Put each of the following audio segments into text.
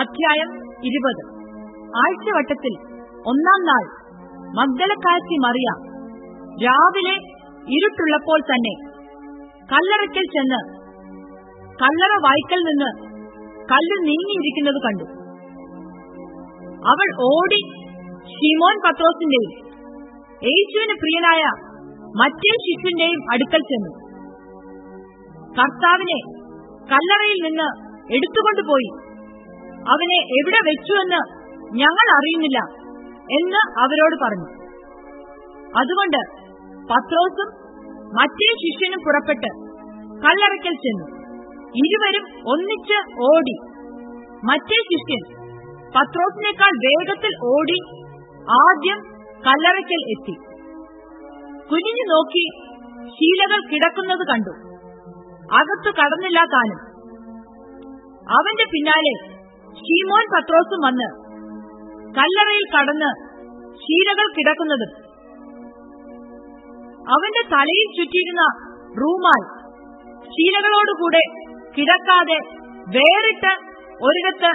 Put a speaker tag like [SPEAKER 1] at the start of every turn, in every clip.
[SPEAKER 1] അധ്യായം ഇരുപത്. ആഴ്ചവട്ടത്തിൽ ഒന്നാം നാൾ മഗ്ദലക്കാരത്തി മറിയ രാവിലെ ഇരുട്ടുള്ളപ്പോൾ തന്നെ കല്ലറയ്ക്കൽ ചെന്ന് കല്ലറ വായ്ക്കൽ നിന്ന് കല്ല് നീങ്ങിയിരിക്കുന്നത് കണ്ടു. അവൾ ഓടി ഷിമോൻ പത്രോസിന്റെയും യേശുവിന് പ്രിയനായ മറ്റേ ശിശുവിന്റെയും അടുക്കൽ ചെന്നു. കർത്താവിനെ കല്ലറയിൽ നിന്ന് എടുത്തുകൊണ്ടുപോയി. അവനെ എവിടെ വെച്ചുവെന്ന് ഞങ്ങൾ അറിയുന്നില്ല എന്ന് അവരോട് പറഞ്ഞു. അതുകൊണ്ട് പത്രോസും മറ്റേ ശിഷ്യനും പുറപ്പെട്ട് കല്ലറയ്ക്കൽ ചെന്നു. ഇരുവരും ഒന്നിച്ച് ഓടി. മറ്റേ ശിഷ്യൻ പത്രോസിനേക്കാൾ വേഗത്തിൽ ഓടി ആദ്യം കല്ലറയ്ക്കൽ എത്തി. കുനിഞ്ഞു നോക്കി ശീലകൾ കിടക്കുന്നത് കണ്ടു. അകത്തു കടന്നില്ല താനും. അവന്റെ പിന്നാലെ ഷീമോൻ പത്രോസും വന്ന് കല്ലറയിൽ കടന്ന് ശീലകൾ കിടക്കുന്നതും അവന്റെ തലയിൽ ചുറ്റിയിരുന്ന റൂമാൽ ശീലകളോടുകൂടെ കിടക്കാതെ വേറിട്ട് ഒരിടത്ത്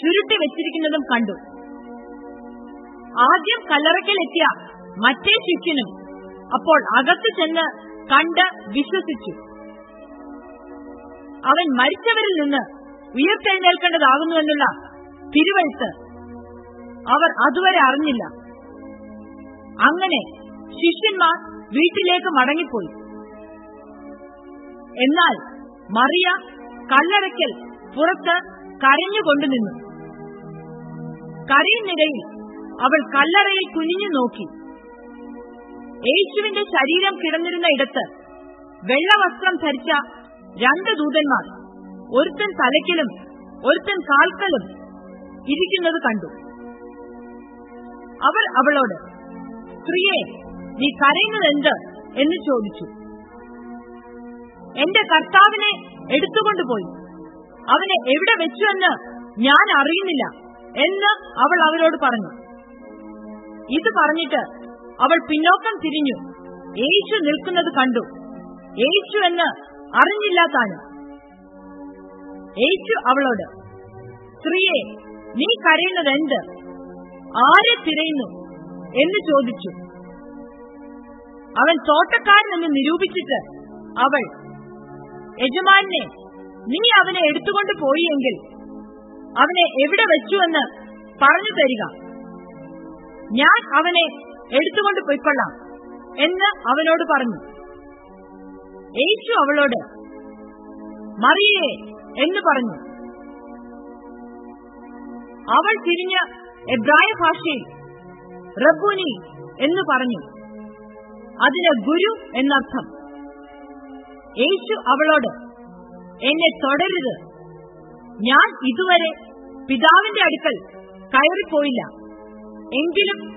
[SPEAKER 1] ചുരുട്ടി വെച്ചിരിക്കുന്നതും കണ്ടു. ആദ്യം കല്ലറയ്ക്കലെത്തിയ മറ്റേ ശിഷ്യനും അപ്പോൾ അകത്ത് ചെന്ന് കണ്ട് വിശ്വസിച്ചു. അവൻ മരിച്ചവരിൽ നിന്ന് ഉയർത്തെഴുന്നേൽക്കേണ്ടതാകുന്നുവെന്നുള്ള തിരുവഴുത്ത് അവർ അതുവരെ അറിഞ്ഞില്ല. അങ്ങനെ ശിഷ്യന്മാർ വീട്ടിലേക്ക് മടങ്ങിപ്പോയി. എന്നാൽ മറിയ കല്ലറയ്ക്കൽ പുറത്ത് കരഞ്ഞുകൊണ്ടു നിന്നു. കരയുന്നിടയിൽ അവൾ കല്ലറയിൽ കുനിഞ്ഞു നോക്കി. യേശുവിന്റെ ശരീരം കിടന്നിരുന്ന ഇടത്ത് വെള്ളവസ്ത്രം ധരിച്ച രണ്ട് ദൂതന്മാർ ഒരുത്തൻ തലയ്ക്കലും ഒരുത്തൻ കാൽക്കലും ഇരിക്കുന്നത് കണ്ടു. അവർ അവളോട് സ്ത്രീയെ നീ കരയുന്നതെന്ത് എന്ന് ചോദിച്ചു. എന്റെ കർത്താവിനെ എടുത്തുകൊണ്ടുപോയി അവനെ എവിടെ വെച്ചുവെന്ന് ഞാൻ അറിയുന്നില്ല എന്ന് അവൾ അവരോട് പറഞ്ഞു. ഇത് പറഞ്ഞിട്ട് അവൾ പിന്നോക്കം തിരിഞ്ഞു. യേശു നിൽക്കുന്നത് കണ്ടു. യേശു എന്ന് അറിഞ്ഞില്ല താനും. യേശു അവളോട് സ്ത്രീയെ നീ കരയുന്നത് എന്ത് ആരെ തിരയുന്നു? എന്ന് ചോദിച്ചു. അവൻ തോട്ടക്കാരനെന്ന് നിരൂപിച്ചിട്ട് അവൾ യജമാനെ നീ അവനെ എടുത്തുകൊണ്ട് പോയി എങ്കിൽ അവനെ എവിടെ വെച്ചുവെന്ന് പറഞ്ഞു തരിക. ഞാൻ അവനെ എടുത്തുകൊണ്ട് പോയിക്കൊള്ളാം എന്ന് അവനോട് പറഞ്ഞു. യേശു അവളോട് മറിയേ എന്ന് പറഞ്ഞു. അവൾ തിരിഞ്ഞ എബ്രായ ഭാഷയിൽ റബ്ബുനി എന്ന് പറഞ്ഞു. അതിന് ഗുരു എന്നർത്ഥം. യേശു അവളോട് എന്നെ തുടരുത്. ഞാൻ ഇതുവരെ പിതാവിന്റെ അടുക്കൽ കയറിപ്പോയില്ല. എങ്കിലും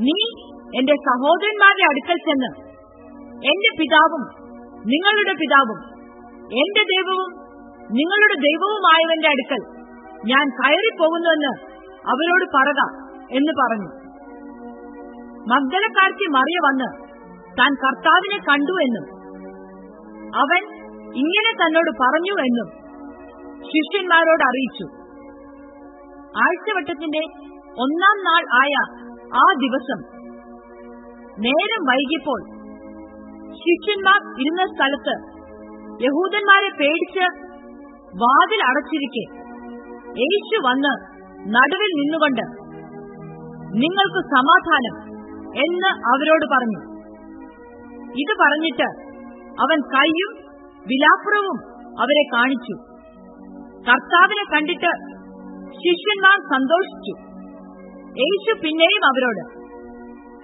[SPEAKER 1] നീ എന്റെ സഹോദരന്മാരുടെ അടുക്കൽ ചെന്ന് എന്റെ പിതാവും നിങ്ങളുടെ പിതാവും എന്റെ ദൈവവും നിങ്ങളുടെ ദൈവവുമായവന്റെ അടുക്കൽ ഞാൻ കയറിപ്പോകുന്നുവെന്ന് അവരോട് പറക എന്ന് പറഞ്ഞു. മഗ്ദലക്കാർക്ക് മറിയ വന്ന് താൻ കർത്താവിനെ കണ്ടു എന്നും അവൻ ഇങ്ങനെ തന്നോട് പറഞ്ഞു എന്നും ശിഷ്യന്മാരോട് അറിയിച്ചു. ആഴ്ചവട്ടത്തിന്റെ ഒന്നാം നാൾ ആയ ആ ദിവസം നേരം വൈകിയപ്പോൾ ശിഷ്യന്മാർ ഇരുന്ന സ്ഥലത്ത് യഹൂദന്മാരെ പേടിച്ച് വാതിൽ അടച്ചിരിക്കെ. യേശു വന്ന് നടുവിൽ നിന്നുകൊണ്ട് നിങ്ങൾക്ക് സമാധാനം എന്ന് അവരോട് പറഞ്ഞു. ഇത് പറഞ്ഞിട്ട് അവൻ കൈയും വിലാപ്പുറവും അവരെ കാണിച്ചു. കർത്താവിനെ കണ്ടിട്ട് ശിഷ്യന്മാർ സന്തോഷിച്ചു. യേശു പിന്നെയും അവരോട്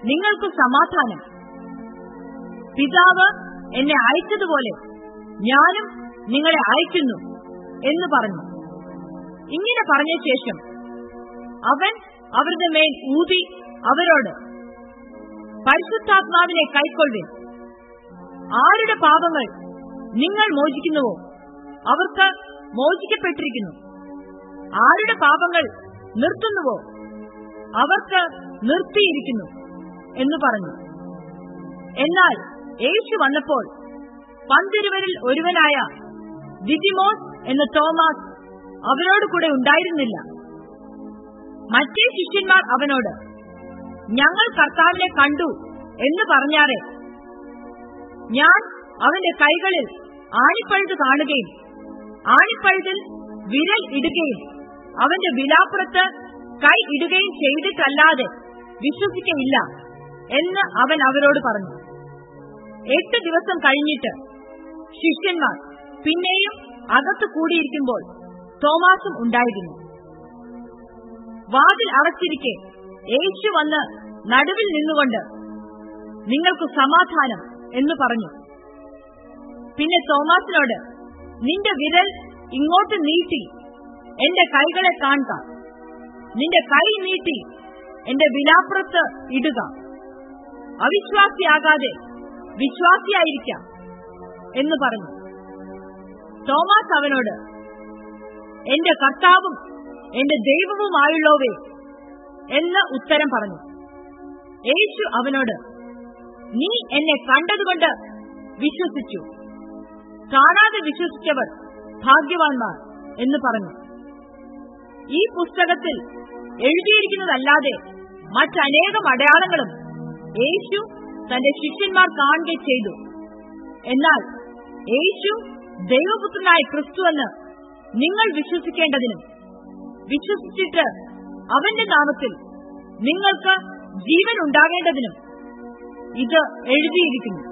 [SPEAKER 1] നിങ്ങൾക്ക് സമാധാനം. പിതാവ് എന്നെ അയച്ചതുപോലെ ഞാനും നിങ്ങളെ അയക്കുന്നു. എന്ന് പറഞ്ഞു. ഇങ്ങനെ പറഞ്ഞ ശേഷം അവൻ അവരുടെ മേൽ ഊതി അവരോട് പരിശുദ്ധാത്മാവിനെ കൈക്കൊള്ളി ആരുടെ പാപങ്ങൾ നിങ്ങൾ മോചിക്കുന്നുവോ? അവർക്ക് മോചിക്കപ്പെട്ടിരിക്കുന്നു. ആരുടെ പാപങ്ങൾ നിർത്തുന്നുവോ? അവർക്ക് നിർത്തിയിരിക്കുന്നു എന്ന് പറഞ്ഞു. എന്നാൽ യേശു വന്നപ്പോൾ പന്തിരുവരിൽ ഒരുവനായ ദിദിമോസ് എന്ന തോമാസ് അവരോട് കൂടെ ഉണ്ടായിരുന്നില്ല. മറ്റേ ശിഷ്യന്മാർ അവനോട് ഞങ്ങൾ കർത്താവിനെ കണ്ടു എന്ന് പറഞ്ഞാറേ ഞാൻ അവന്റെ കൈകളിൽ ആണിപ്പഴുത് കാണുകയും ആണിപ്പഴുതിൽ വിരൽ ഇടുകയും അവന്റെ വിലാപ്പുറത്ത് കൈ ഇടുകയും ചെയ്തിട്ടല്ലാതെ വിശ്വസിക്കയില്ല എന്ന് അവൻ അവരോട് പറഞ്ഞു. എട്ട് ദിവസം കഴിഞ്ഞിട്ട് ശിഷ്യന്മാർ പിന്നെയും അകത്ത് കൂടിയിരിക്കുമ്പോൾ തോമാസും ഉണ്ടായിരുന്നു. വാതിൽ അടച്ചിരിക്കെ യേശു വന്ന് നടുവിൽ നിന്നുകൊണ്ട് നിങ്ങൾക്ക് സമാധാനം എന്ന് പറഞ്ഞു. പിന്നെ തോമാസിനോട് നിന്റെ വിരൽ ഇങ്ങോട്ട് നീട്ടി എന്റെ കൈകളെ കാണുക. നിന്റെ കൈ നീട്ടി എന്റെ വിലാപ്പുറത്ത് ഇടുക. അവിശ്വാസിയാകാതെ വിശ്വാസിയായിരിക്കാം എന്ന് പറഞ്ഞു. തോമാസ് അവനോട് എന്റെ കർത്താവും എന്റെ ദൈവവുമായുള്ളവേ എന്ന് ഉത്തരം പറഞ്ഞു. യേശു അവനോട് നീ എന്നെ കണ്ടതുകൊണ്ട് വിശ്വസിച്ചു. കാണാതെ വിശ്വസിച്ചവർ ഭാഗ്യവാന്മാർ എന്ന് പറഞ്ഞു. ഈ പുസ്തകത്തിൽ എഴുതിയിരിക്കുന്നതല്ലാതെ മറ്റനേകം അടയാളങ്ങളും യേശു തന്റെ ശിഷ്യന്മാർ കാണുക ചെയ്തു. എന്നാൽ യേശു ദൈവപുത്രനായ ക്രിസ്തുവെന്ന് നിങ്ങൾ വിശ്വസിക്കേണ്ടതിനും വിശ്വസിച്ചിട്ട് അവന്റെ നാമത്തിൽ നിങ്ങൾക്ക് ജീവൻ ഉണ്ടാകേണ്ടതിനും ഇത് എഴുതിയിരിക്കുന്നു.